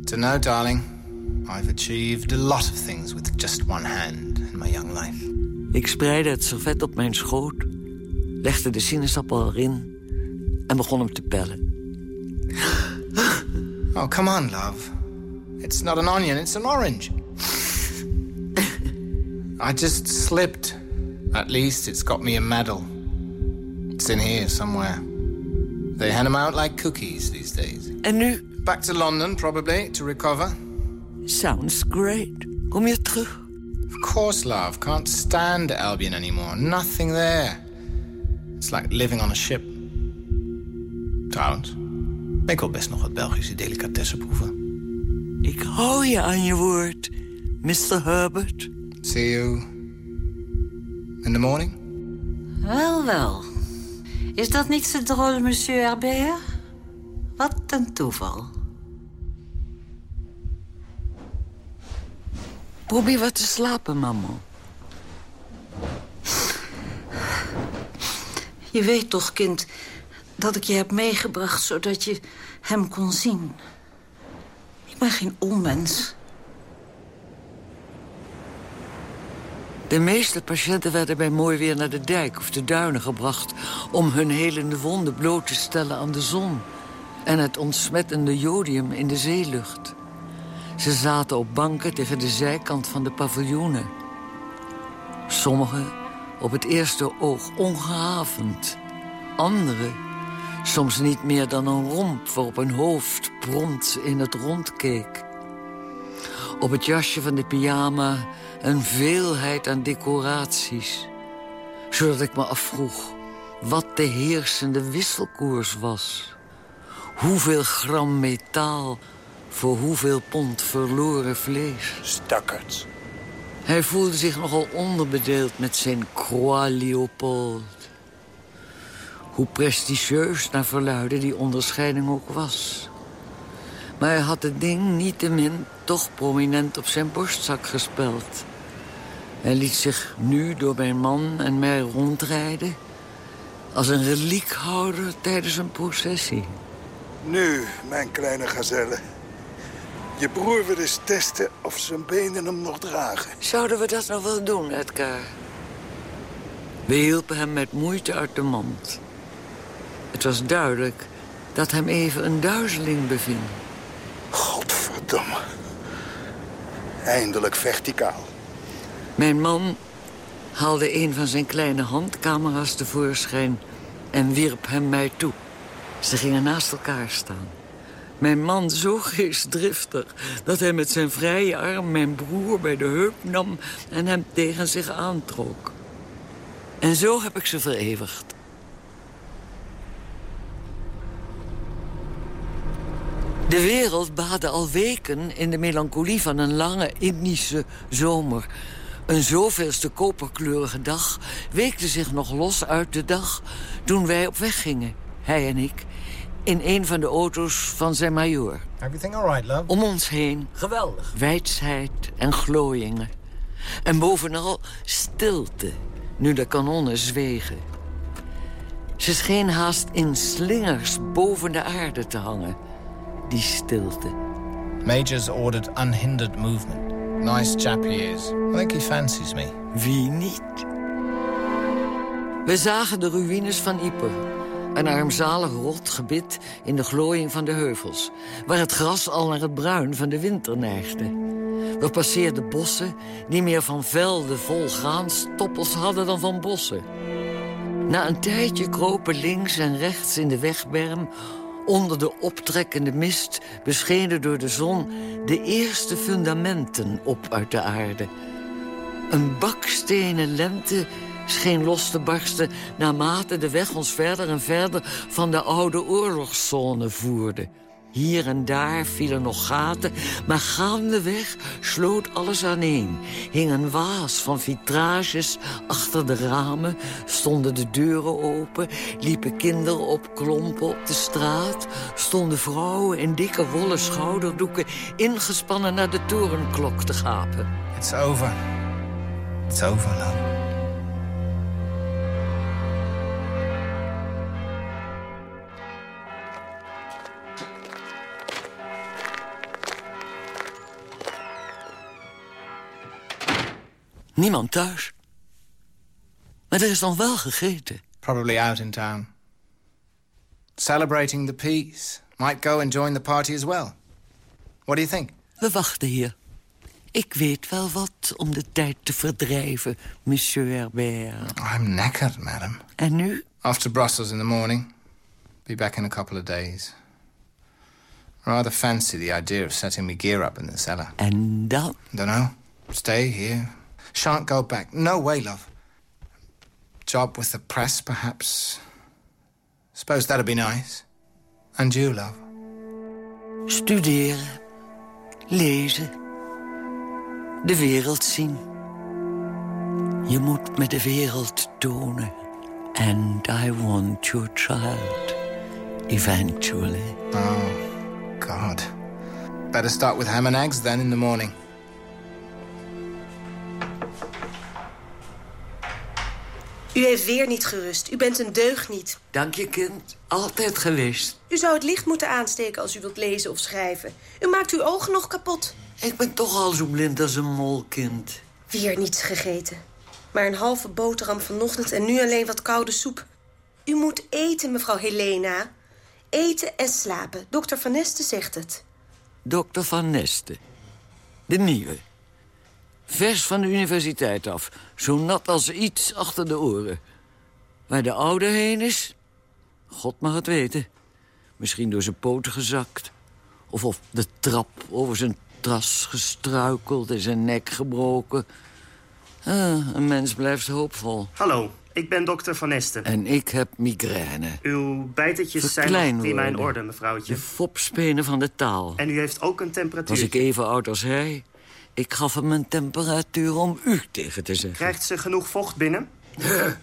To know, darling, I've achieved a lot of things with just one hand in my young life. Ik spreidde het servet op mijn schoot, legde de sinaasappel erin en begon hem te pellen. Oh, come on, love. It's not an onion, it's an orange. I just slipped. At least it's got me a medal. It's in here somewhere. They hand them out like cookies these days. En nu? Back to London, probably, to recover. Sounds great. Kom je terug? Of course, love. Can't stand Albion anymore. Nothing there. It's like living on a ship. Trouwens, ik wil best nog wat Belgische delicatessen proeven. Ik hou je aan je woord, Mr. Herbert. See you in the morning? Wel, wel. Is dat niet zo drôle, monsieur Herbert? Wat een toeval. Probeer wat te slapen, mama. Je weet toch, kind, dat ik je heb meegebracht zodat je hem kon zien. Ik ben geen onmens. De meeste patiënten werden bij mooi weer naar de dijk of de duinen gebracht... om hun helende wonden bloot te stellen aan de zon... en het ontsmettende jodium in de zeelucht. Ze zaten op banken tegen de zijkant van de paviljoenen. Sommigen op het eerste oog ongehavend. Anderen soms niet meer dan een romp waarop een hoofd prompt in het rond keek. Op het jasje van de pyjama een veelheid aan decoraties. Zodat ik me afvroeg wat de heersende wisselkoers was. Hoeveel gram metaal voor hoeveel pond verloren vlees. Stakkerts. Hij voelde zich nogal onderbedeeld met zijn Croix Leopold. Hoe prestigieus naar verluiden die onderscheiding ook was. Maar hij had het ding niettemin toch prominent op zijn borstzak gespeld. Hij liet zich nu door mijn man en mij rondrijden... als een reliekhouder tijdens een processie. Nu, mijn kleine gazelle. Je broer wil eens testen of zijn benen hem nog dragen. Zouden we dat nog wel doen, Edgar? We hielpen hem met moeite uit de mand. Het was duidelijk dat hem even een duizeling beving. Godverdomme. Eindelijk verticaal. Mijn man haalde een van zijn kleine handcamera's tevoorschijn... en wierp hem mij toe. Ze gingen naast elkaar staan. Mijn man zo geestdriftig dat hij met zijn vrije arm mijn broer bij de heup nam en hem tegen zich aantrok. En zo heb ik ze vereeuwigd. De wereld baadde al weken in de melancholie van een lange Indische zomer. Een zoveelste koperkleurige dag weekte zich nog los uit de dag toen wij op weg gingen, hij en ik, in een van de auto's van zijn majoor. Everything all right, love? Om ons heen Geweldig. wijdsheid en glooiingen. En bovenal stilte, nu de kanonnen zwegen. Ze scheen haast in slingers boven de aarde te hangen, die stilte. Major's ordered unhindered movement. Nice chap he is. I think he fancies me. Wie niet? We zagen de ruïnes van Ypres. Een armzalig rot gebit in de glooiing van de heuvels... waar het gras al naar het bruin van de winter neigde. We passeerden bossen die meer van velden vol graanstoppels hadden dan van bossen. Na een tijdje kropen links en rechts in de wegberm... onder de optrekkende mist, beschenen door de zon... de eerste fundamenten op uit de aarde. Een bakstenen lente scheen los te barsten... naarmate de weg ons verder en verder van de oude oorlogszone voerde. Hier en daar vielen nog gaten, maar gaandeweg sloot alles aaneen. Hing een waas van vitrages achter de ramen, stonden de deuren open... liepen kinderen op klompen op de straat... stonden vrouwen in dikke wollen schouderdoeken... ingespannen naar de torenklok te gapen. It's over. It's over, love. Niemand thuis. Maar er is dan wel gegeten. Probably out in town. Celebrating the peace. Might go and join the party as well. What do you think? We wachten hier. Ik weet wel wat om de tijd te verdrijven, monsieur Herbert. I'm knackered, madam. En nu? Off to Brussels in the morning. Be back in a couple of days. Rather fancy the idea of setting me gear up in the cellar. En dan? Don't know. Stay here. Shan't go back. No way, love. Job with the press, perhaps. Suppose that'd be nice. And you, love? Studeren. Lezen. De wereld zien. Je moet me de wereld tonen. And I want your child. Eventually. Oh, God. Better start with ham and eggs then in the morning. U heeft weer niet gerust. U bent een deugniet. Dank je, kind. Altijd geweest. U zou het licht moeten aansteken als u wilt lezen of schrijven. U maakt uw ogen nog kapot. Ik ben toch al zo blind als een molkind. Weer niets gegeten. Maar een halve boterham vanochtend en nu alleen wat koude soep. U moet eten, mevrouw Helena. Eten en slapen. Dokter Van Nesten zegt het. Dokter Van Nesten. De nieuwe. Vers van de universiteit af. Zo nat als iets achter de oren. Waar de oude heen is? God mag het weten. Misschien door zijn poten gezakt. Of op de trap over zijn tras gestruikeld en zijn nek gebroken. Ah, een mens blijft hoopvol. Hallo, ik ben dokter Van Nesten. En ik heb migraine. Uw bijtertjes zijn nog prima in orde, mevrouwtje. De fopspenen van de taal. En u heeft ook een temperatuur. Was ik even oud als hij? Ik gaf hem een temperatuur om u tegen te zeggen. Krijgt ze genoeg vocht binnen?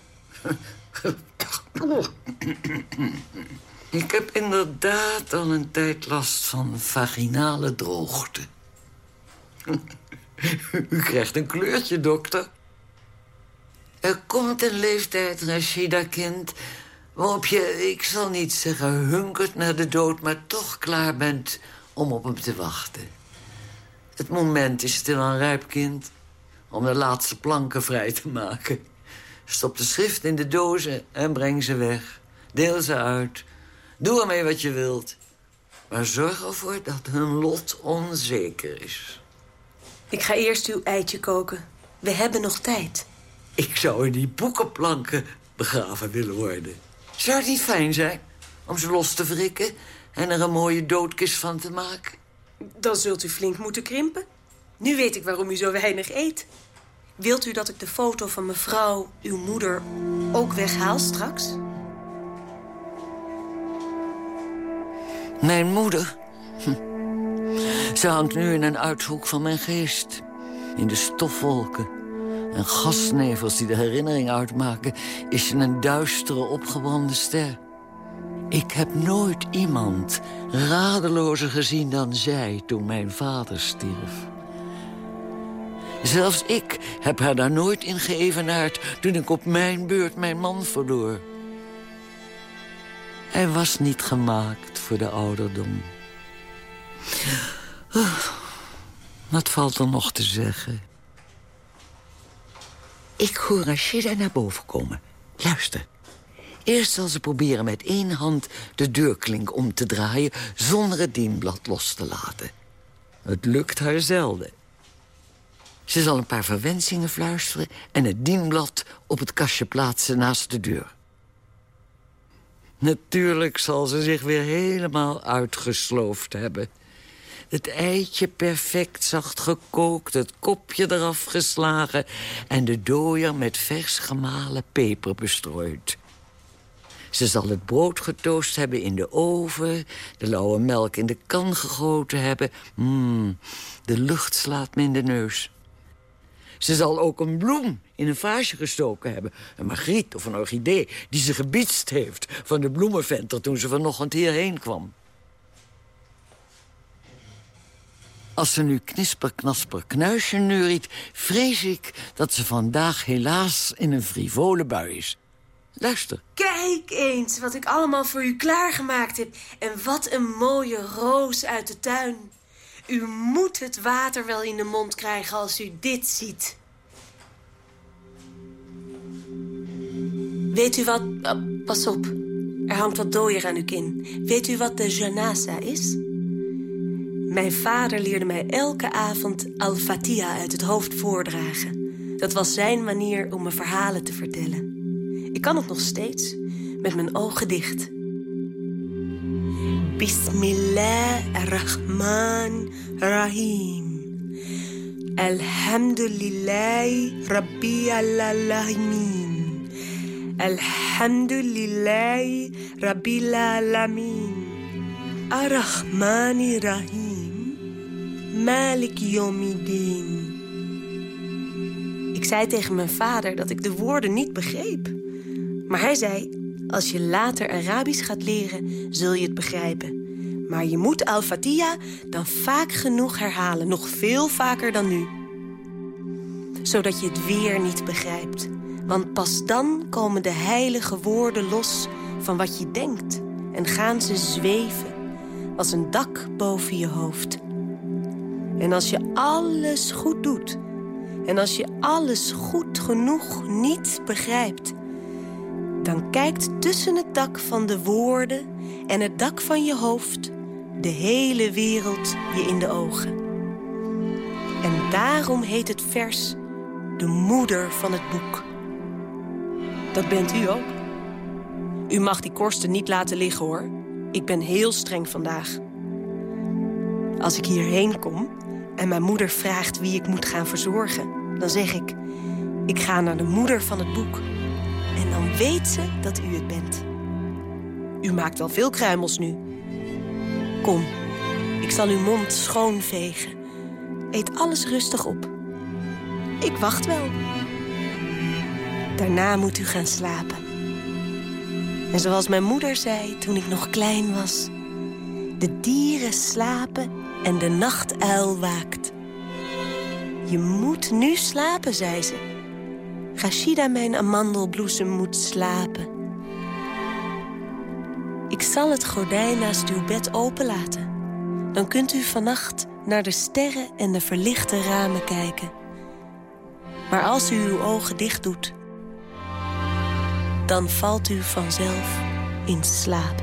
Ik heb inderdaad al een tijd last van vaginale droogte. U krijgt een kleurtje, dokter. Er komt een leeftijd, Rashida, kind... waarop je, ik zal niet zeggen hunkert naar de dood... maar toch klaar bent om op hem te wachten. Het moment is stilaan rijp, kind... om de laatste planken vrij te maken. Stop de schrift in de dozen en breng ze weg. Deel ze uit. Doe ermee wat je wilt. Maar zorg ervoor dat hun lot onzeker is. Ik ga eerst uw eitje koken. We hebben nog tijd. Ik zou in die boekenplanken begraven willen worden. Zou het niet fijn zijn om ze los te wrikken... en er een mooie doodkist van te maken? Dan zult u flink moeten krimpen. Nu weet ik waarom u zo weinig eet. Wilt u dat ik de foto van mevrouw, uw moeder, ook weghaal straks? Mijn moeder... Hm. Ze hangt nu in een uithoek van mijn geest. In de stofwolken en gasnevels die de herinnering uitmaken... is ze een duistere, opgebrande ster. Ik heb nooit iemand radelozer gezien dan zij toen mijn vader stierf. Zelfs ik heb haar daar nooit in geëvenaard... toen ik op mijn beurt mijn man verloor. Hij was niet gemaakt voor de ouderdom. Oh, wat valt er nog te zeggen? Ik hoor Rashida naar boven komen. Luister. Eerst zal ze proberen met één hand de deurklink om te draaien... zonder het dienblad los te laten. Het lukt haar zelden. Ze zal een paar verwensingen fluisteren... en het dienblad op het kastje plaatsen naast de deur. Natuurlijk zal ze zich weer helemaal uitgesloofd hebben. Het eitje perfect zacht gekookt, het kopje eraf geslagen... en de dooier met vers gemalen peper bestrooid. Ze zal het brood getoost hebben in de oven... de lauwe melk in de kan gegoten hebben. Mmm, de lucht slaat me in de neus. Ze zal ook een bloem in een vaasje gestoken hebben. Een margriet of een orchidee die ze gebiedst heeft... van de bloemenventer toen ze vanochtend hierheen kwam. Als ze nu knisper, knasper, knuisje neuriet... vrees ik dat ze vandaag helaas in een frivole bui is. Luister. Kijk eens wat ik allemaal voor u klaargemaakt heb. En wat een mooie roos uit de tuin. U moet het water wel in de mond krijgen als u dit ziet. Weet u wat... oh, pas op, er hangt wat dooier aan uw kin. Weet u wat de janasa is? Mijn vader leerde mij elke avond Al-Fatiha uit het hoofd voordragen. Dat was zijn manier om me verhalen te vertellen. Ik kan het nog steeds, met mijn ogen dicht. Bismillahirrahmanirrahim. Alhamdulillahi Rabbi Alamin. Alhamdulillahi Rabbil Alamin. Arrahmani Rahim. Malik Yomidin. Ik zei tegen mijn vader dat ik de woorden niet begreep. Maar hij zei, als je later Arabisch gaat leren, zul je het begrijpen. Maar je moet Al-Fatiha dan vaak genoeg herhalen, nog veel vaker dan nu. Zodat je het weer niet begrijpt. Want pas dan komen de heilige woorden los van wat je denkt... en gaan ze zweven als een dak boven je hoofd. En als je alles goed doet... en als je alles goed genoeg niet begrijpt... dan kijkt tussen het dak van de woorden en het dak van je hoofd... de hele wereld je in de ogen. En daarom heet het vers de moeder van het boek. Dat bent u ook. U mag die korsten niet laten liggen, hoor. Ik ben heel streng vandaag. Als ik hierheen kom en mijn moeder vraagt wie ik moet gaan verzorgen... dan zeg ik, ik ga naar de moeder van het boek. Weet ze dat u het bent. U maakt wel veel kruimels nu. Kom, ik zal uw mond schoonvegen. Eet alles rustig op. Ik wacht wel. Daarna moet u gaan slapen. En zoals mijn moeder zei toen ik nog klein was... de dieren slapen en de nachtuil waakt. Je moet nu slapen, zei ze. Rashida, mijn amandelbloesem, moet slapen. Ik zal het gordijn naast uw bed openlaten. Dan kunt u vannacht naar de sterren en de verlichte ramen kijken. Maar als u uw ogen dicht doet, dan valt u vanzelf in slaap.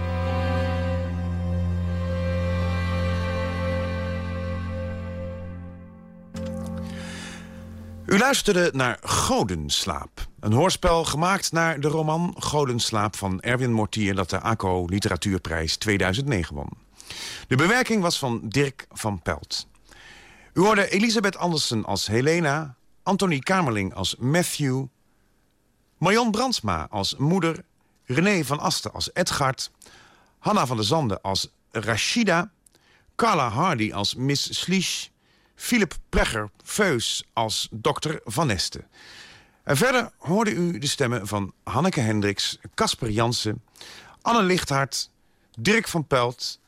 U luisterde naar Godenslaap. Een hoorspel gemaakt naar de roman Godenslaap van Erwin Mortier... dat de ACO Literatuurprijs 2009 won. De bewerking was van Dirk van Pelt. U hoorde Elisabeth Andersen als Helena... Anthony Kamerling als Matthew... Marion Brandsma als moeder... René van Asten als Edgard... Hanna van der Zande als Rashida... Carla Hardy als Miss Schliech... Philip Pregger Veus als dokter Van Neste. En verder hoorde u de stemmen van Hanneke Hendricks, Casper Jansen... Anne Lichthart, Dirk van Pelt...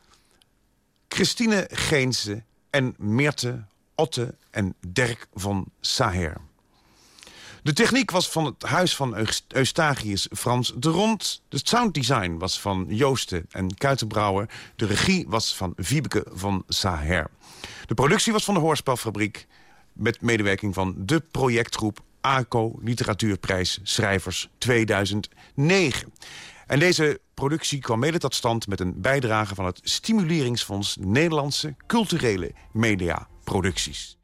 Christine Geense en Meerte, Otte en Dirk van Saher. De techniek was van het huis van Eustachius Frans de Rond. De sounddesign was van Joosten en Kuitenbrouwer. De regie was van Wiebeke van Saher. De productie was van de Hoorspelfabriek... met medewerking van de projectgroep ACO Literatuurprijs Schrijvers 2009. En deze productie kwam mede tot stand met een bijdrage van het Stimuleringsfonds Nederlandse Culturele Media Producties.